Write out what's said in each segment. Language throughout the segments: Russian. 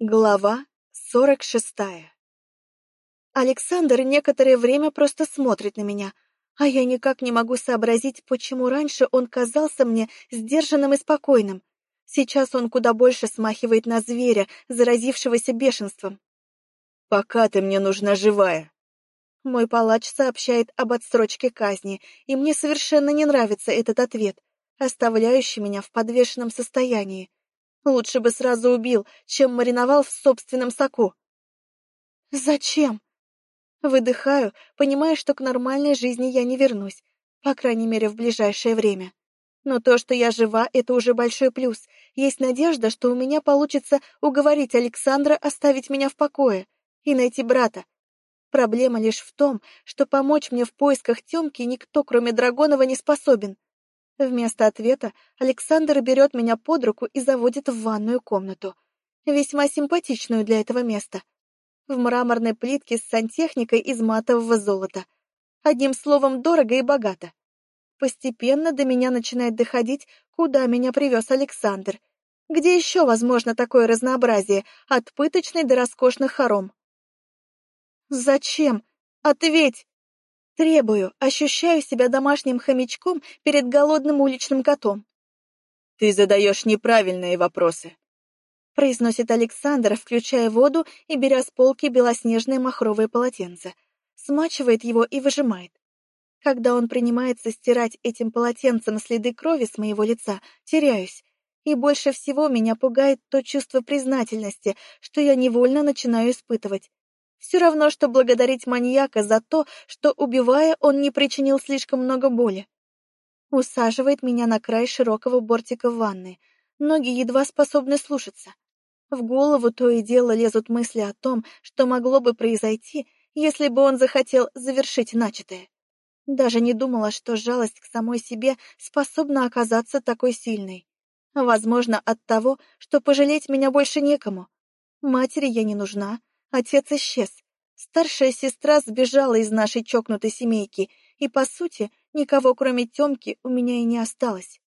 Глава сорок шестая Александр некоторое время просто смотрит на меня, а я никак не могу сообразить, почему раньше он казался мне сдержанным и спокойным. Сейчас он куда больше смахивает на зверя, заразившегося бешенством. «Пока ты мне нужна живая!» Мой палач сообщает об отсрочке казни, и мне совершенно не нравится этот ответ, оставляющий меня в подвешенном состоянии. Лучше бы сразу убил, чем мариновал в собственном соку. Зачем? Выдыхаю, понимая, что к нормальной жизни я не вернусь, по крайней мере, в ближайшее время. Но то, что я жива, это уже большой плюс. Есть надежда, что у меня получится уговорить Александра оставить меня в покое и найти брата. Проблема лишь в том, что помочь мне в поисках Тёмки никто, кроме Драгонова, не способен. Вместо ответа Александр берет меня под руку и заводит в ванную комнату. Весьма симпатичную для этого места. В мраморной плитке с сантехникой из матового золота. Одним словом, дорого и богато. Постепенно до меня начинает доходить, куда меня привез Александр. Где еще возможно такое разнообразие, от пыточной до роскошных хором? «Зачем? Ответь!» Требую, ощущаю себя домашним хомячком перед голодным уличным котом. «Ты задаешь неправильные вопросы», — произносит Александр, включая воду и беря с полки белоснежное махровое полотенце. Смачивает его и выжимает. Когда он принимается стирать этим полотенцем следы крови с моего лица, теряюсь. И больше всего меня пугает то чувство признательности, что я невольно начинаю испытывать. Все равно, что благодарить маньяка за то, что, убивая, он не причинил слишком много боли. Усаживает меня на край широкого бортика ванны. Ноги едва способны слушаться. В голову то и дело лезут мысли о том, что могло бы произойти, если бы он захотел завершить начатое. Даже не думала, что жалость к самой себе способна оказаться такой сильной. Возможно, от того, что пожалеть меня больше некому. Матери я не нужна, Отец исчез. Старшая сестра сбежала из нашей чокнутой семейки, и, по сути, никого, кроме Тёмки, у меня и не осталось.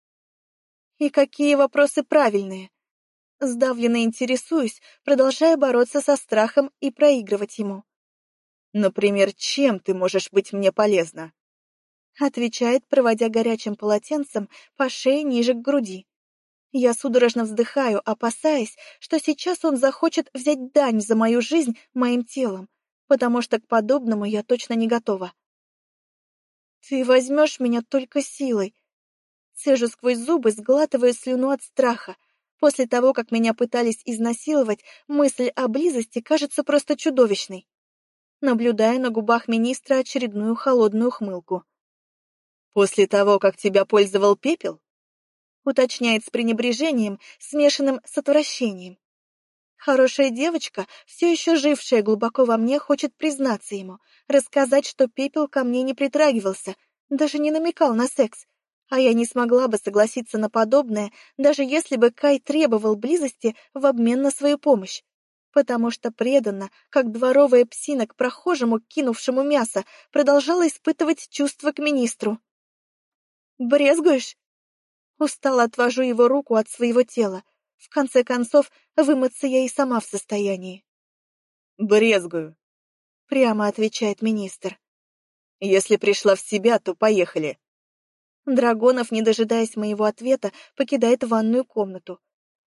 И какие вопросы правильные? Сдавленно интересуюсь, продолжая бороться со страхом и проигрывать ему. «Например, чем ты можешь быть мне полезна?» Отвечает, проводя горячим полотенцем по шее ниже к груди. Я судорожно вздыхаю, опасаясь, что сейчас он захочет взять дань за мою жизнь моим телом, потому что к подобному я точно не готова. «Ты возьмешь меня только силой!» Цежу сквозь зубы, сглатывая слюну от страха. После того, как меня пытались изнасиловать, мысль о близости кажется просто чудовищной. Наблюдая на губах министра очередную холодную хмылку. «После того, как тебя пользовал пепел?» Уточняет с пренебрежением, смешанным с отвращением. Хорошая девочка, все еще жившая глубоко во мне, хочет признаться ему, рассказать, что пепел ко мне не притрагивался, даже не намекал на секс, а я не смогла бы согласиться на подобное, даже если бы Кай требовал близости в обмен на свою помощь. Потому что преданно, как дворовая псина к прохожему, кинувшему мясо, продолжала испытывать чувства к министру. «Брезгуешь?» Устало отвожу его руку от своего тела. В конце концов, вымыться я и сама в состоянии. «Брезгую», — прямо отвечает министр. «Если пришла в себя, то поехали». Драгонов, не дожидаясь моего ответа, покидает ванную комнату.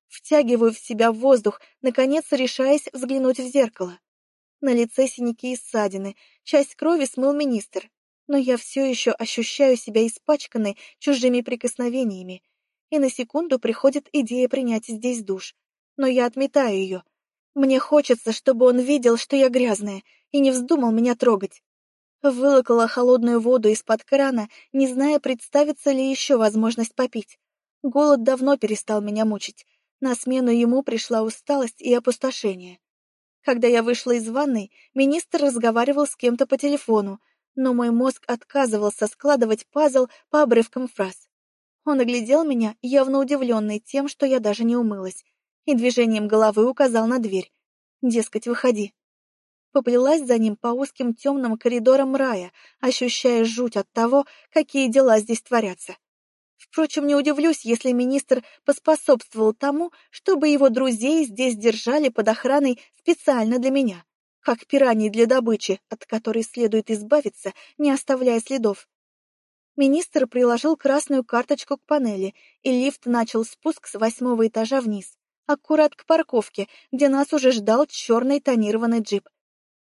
Втягиваю в себя воздух, наконец решаясь взглянуть в зеркало. На лице синяки и ссадины, часть крови смыл министр но я все еще ощущаю себя испачканной чужими прикосновениями, и на секунду приходит идея принять здесь душ. Но я отметаю ее. Мне хочется, чтобы он видел, что я грязная, и не вздумал меня трогать. Вылокала холодную воду из-под крана, не зная, представится ли еще возможность попить. Голод давно перестал меня мучить. На смену ему пришла усталость и опустошение. Когда я вышла из ванной, министр разговаривал с кем-то по телефону, но мой мозг отказывался складывать пазл по обрывкам фраз. Он оглядел меня, явно удивленный тем, что я даже не умылась, и движением головы указал на дверь. Дескать, выходи. Поплелась за ним по узким темным коридорам рая, ощущая жуть от того, какие дела здесь творятся. Впрочем, не удивлюсь, если министр поспособствовал тому, чтобы его друзей здесь держали под охраной специально для меня, как пираний для добычи, от которой следует избавиться, не оставляя следов. Министр приложил красную карточку к панели, и лифт начал спуск с восьмого этажа вниз, аккурат к парковке, где нас уже ждал черный тонированный джип.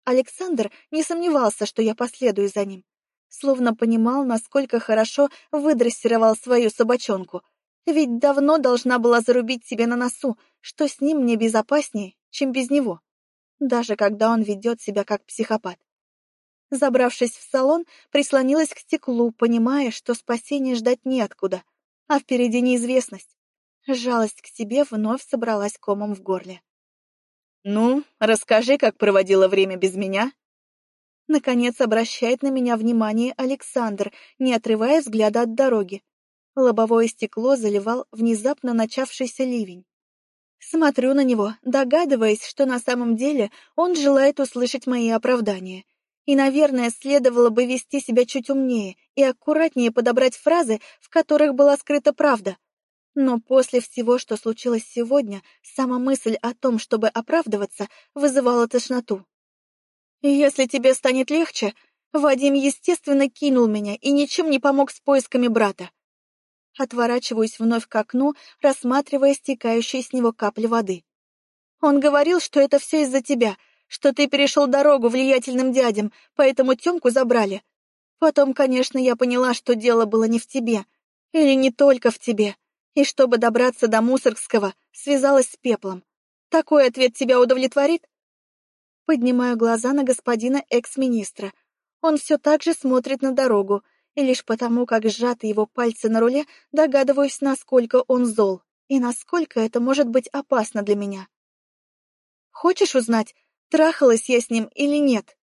Александр не сомневался, что я последую за ним словно понимал, насколько хорошо выдрессировал свою собачонку. Ведь давно должна была зарубить себе на носу, что с ним мне безопаснее, чем без него, даже когда он ведет себя как психопат. Забравшись в салон, прислонилась к стеклу, понимая, что спасения ждать неоткуда, а впереди неизвестность. Жалость к себе вновь собралась комом в горле. «Ну, расскажи, как проводила время без меня Наконец обращает на меня внимание Александр, не отрывая взгляда от дороги. Лобовое стекло заливал внезапно начавшийся ливень. Смотрю на него, догадываясь, что на самом деле он желает услышать мои оправдания. И, наверное, следовало бы вести себя чуть умнее и аккуратнее подобрать фразы, в которых была скрыта правда. Но после всего, что случилось сегодня, сама мысль о том, чтобы оправдываться, вызывала тошноту. «Если тебе станет легче, Вадим, естественно, кинул меня и ничем не помог с поисками брата». Отворачиваюсь вновь к окну, рассматривая стекающие с него капли воды. «Он говорил, что это все из-за тебя, что ты перешел дорогу влиятельным дядям, поэтому Тёмку забрали. Потом, конечно, я поняла, что дело было не в тебе, или не только в тебе, и чтобы добраться до Мусоргского, связалась с пеплом. Такой ответ тебя удовлетворит?» Поднимаю глаза на господина экс-министра. Он все так же смотрит на дорогу, и лишь потому, как сжаты его пальцы на руле, догадываюсь, насколько он зол и насколько это может быть опасно для меня. Хочешь узнать, трахалась я с ним или нет?